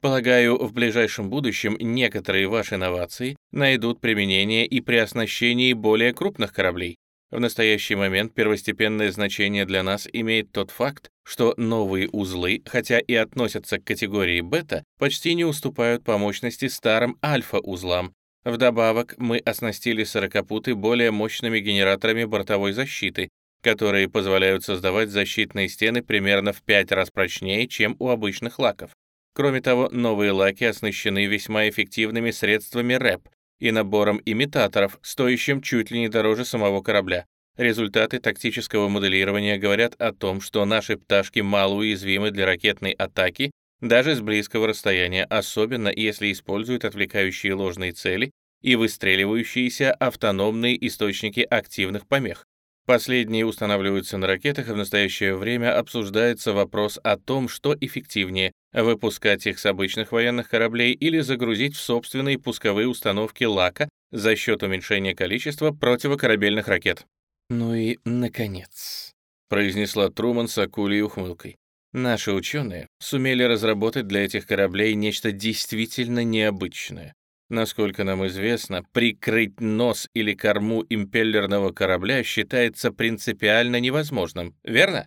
Полагаю, в ближайшем будущем некоторые ваши инновации найдут применение и при оснащении более крупных кораблей. В настоящий момент первостепенное значение для нас имеет тот факт, что новые узлы, хотя и относятся к категории бета, почти не уступают по мощности старым альфа-узлам, Вдобавок, мы оснастили сорокопуты более мощными генераторами бортовой защиты, которые позволяют создавать защитные стены примерно в 5 раз прочнее, чем у обычных лаков. Кроме того, новые лаки оснащены весьма эффективными средствами РЭП и набором имитаторов, стоящим чуть ли не дороже самого корабля. Результаты тактического моделирования говорят о том, что наши пташки малоуязвимы для ракетной атаки даже с близкого расстояния, особенно если используют отвлекающие ложные цели и выстреливающиеся автономные источники активных помех. Последние устанавливаются на ракетах, и в настоящее время обсуждается вопрос о том, что эффективнее — выпускать их с обычных военных кораблей или загрузить в собственные пусковые установки ЛАКа за счет уменьшения количества противокорабельных ракет. «Ну и, наконец», — произнесла Труман с акулей ухмылкой. «Наши ученые сумели разработать для этих кораблей нечто действительно необычное. Насколько нам известно, прикрыть нос или корму импеллерного корабля считается принципиально невозможным, верно?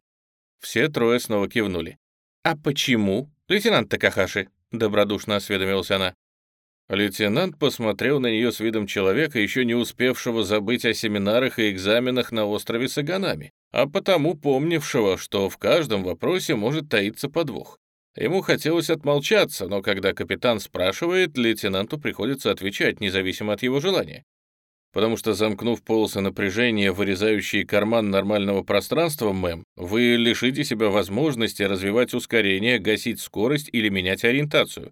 Все трое снова кивнули. «А почему, лейтенант Такахаши?» — добродушно осведомилась она. Лейтенант посмотрел на нее с видом человека, еще не успевшего забыть о семинарах и экзаменах на острове Саганами, а потому помнившего, что в каждом вопросе может таиться подвох. Ему хотелось отмолчаться, но когда капитан спрашивает, лейтенанту приходится отвечать, независимо от его желания. Потому что, замкнув полосы напряжения, вырезающие карман нормального пространства, мэм, вы лишите себя возможности развивать ускорение, гасить скорость или менять ориентацию.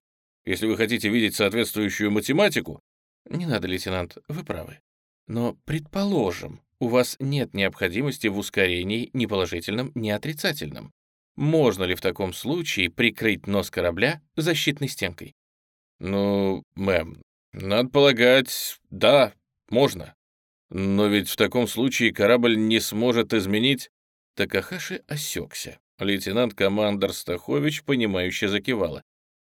Если вы хотите видеть соответствующую математику... Не надо, лейтенант, вы правы. Но, предположим, у вас нет необходимости в ускорении ни положительном, ни отрицательном. Можно ли в таком случае прикрыть нос корабля защитной стенкой? Ну, мэм, надо полагать, да, можно. Но ведь в таком случае корабль не сможет изменить... Такахаши осекся. Лейтенант-командор Стахович, понимающе закивала.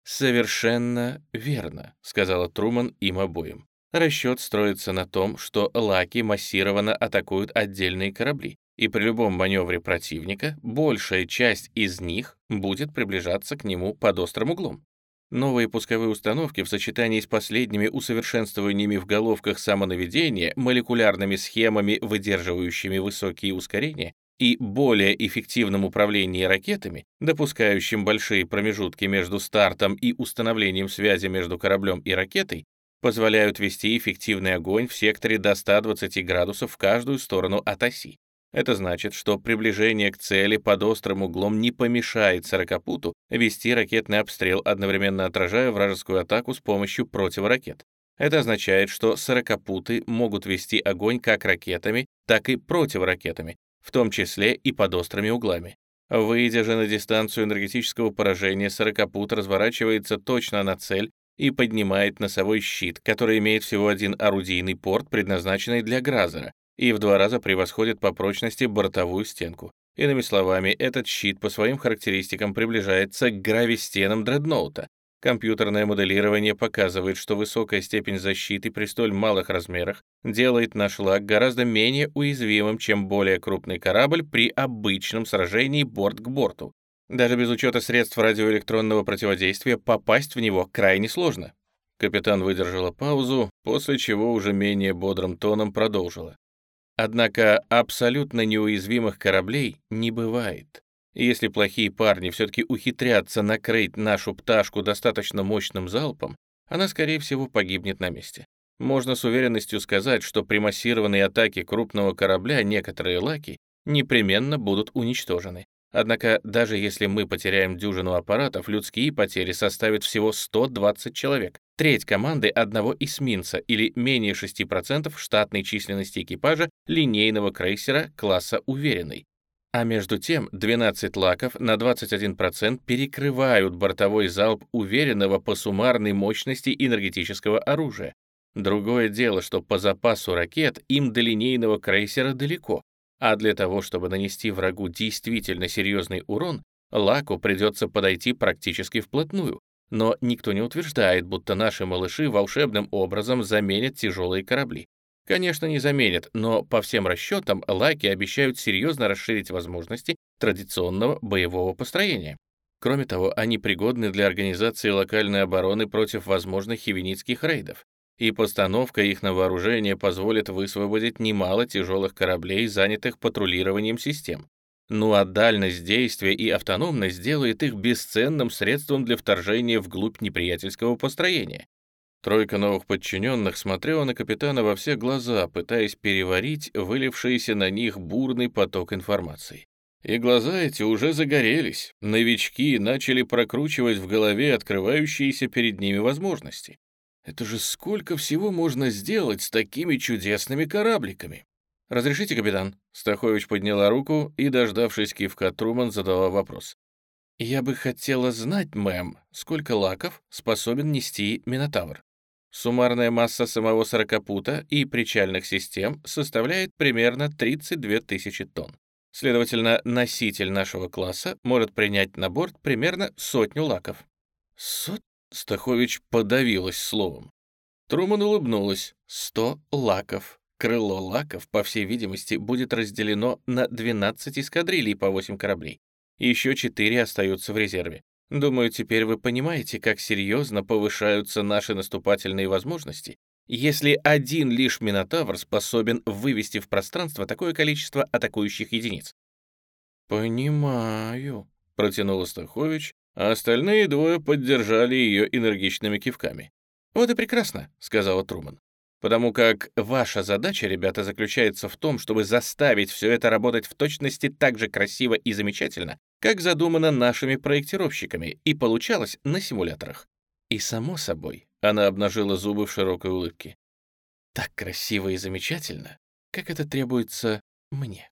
«Совершенно верно», — сказала Труман им обоим. Расчет строится на том, что лаки массированно атакуют отдельные корабли и при любом маневре противника большая часть из них будет приближаться к нему под острым углом. Новые пусковые установки в сочетании с последними усовершенствованиями в головках самонаведения, молекулярными схемами, выдерживающими высокие ускорения, и более эффективным управлением ракетами, допускающим большие промежутки между стартом и установлением связи между кораблем и ракетой, позволяют вести эффективный огонь в секторе до 120 градусов в каждую сторону от оси. Это значит, что приближение к цели под острым углом не помешает сорокопуту вести ракетный обстрел, одновременно отражая вражескую атаку с помощью противоракет. Это означает, что сорокопуты могут вести огонь как ракетами, так и противоракетами, в том числе и под острыми углами. Выйдя же на дистанцию энергетического поражения, сорокопут разворачивается точно на цель и поднимает носовой щит, который имеет всего один орудийный порт, предназначенный для Гразера, и в два раза превосходит по прочности бортовую стенку. Иными словами, этот щит по своим характеристикам приближается к гравистенам дредноута. Компьютерное моделирование показывает, что высокая степень защиты при столь малых размерах делает наш лак гораздо менее уязвимым, чем более крупный корабль при обычном сражении борт к борту. Даже без учета средств радиоэлектронного противодействия попасть в него крайне сложно. Капитан выдержала паузу, после чего уже менее бодрым тоном продолжила. Однако абсолютно неуязвимых кораблей не бывает. Если плохие парни все-таки ухитрятся накрыть нашу пташку достаточно мощным залпом, она, скорее всего, погибнет на месте. Можно с уверенностью сказать, что при массированной атаке крупного корабля некоторые лаки непременно будут уничтожены. Однако даже если мы потеряем дюжину аппаратов, людские потери составят всего 120 человек, треть команды одного эсминца или менее 6% штатной численности экипажа линейного крейсера класса «Уверенный». А между тем 12 лаков на 21% перекрывают бортовой залп уверенного по суммарной мощности энергетического оружия. Другое дело, что по запасу ракет им до линейного крейсера далеко, а для того, чтобы нанести врагу действительно серьезный урон, Лаку придется подойти практически вплотную. Но никто не утверждает, будто наши малыши волшебным образом заменят тяжелые корабли. Конечно, не заменят, но по всем расчетам Лаки обещают серьезно расширить возможности традиционного боевого построения. Кроме того, они пригодны для организации локальной обороны против возможных хивеницких рейдов. и постановка их на вооружение позволит высвободить немало тяжелых кораблей, занятых патрулированием систем. Ну а дальность действия и автономность сделает их бесценным средством для вторжения вглубь неприятельского построения. Тройка новых подчиненных смотрела на капитана во все глаза, пытаясь переварить вылившийся на них бурный поток информации. И глаза эти уже загорелись, новички начали прокручивать в голове открывающиеся перед ними возможности. Это же сколько всего можно сделать с такими чудесными корабликами? «Разрешите, капитан?» Стахович подняла руку и, дождавшись кивка Труман, задала вопрос. «Я бы хотела знать, мэм, сколько лаков способен нести Минотавр?» Суммарная масса самого сорокопута и причальных систем составляет примерно 32 тысячи тонн. Следовательно, носитель нашего класса может принять на борт примерно сотню лаков. Сот? Стахович подавилась словом. Труман улыбнулась. Сто лаков. Крыло лаков, по всей видимости, будет разделено на 12 эскадрилий по 8 кораблей. Еще 4 остаются в резерве. Думаю, теперь вы понимаете, как серьезно повышаются наши наступательные возможности если один лишь Минотавр способен вывести в пространство такое количество атакующих единиц. «Понимаю», — протянул Стахович, а остальные двое поддержали ее энергичными кивками. «Вот и прекрасно», — сказала Труман. «Потому как ваша задача, ребята, заключается в том, чтобы заставить все это работать в точности так же красиво и замечательно, как задумано нашими проектировщиками и получалось на симуляторах. И, само собой, она обнажила зубы в широкой улыбке. Так красиво и замечательно, как это требуется мне.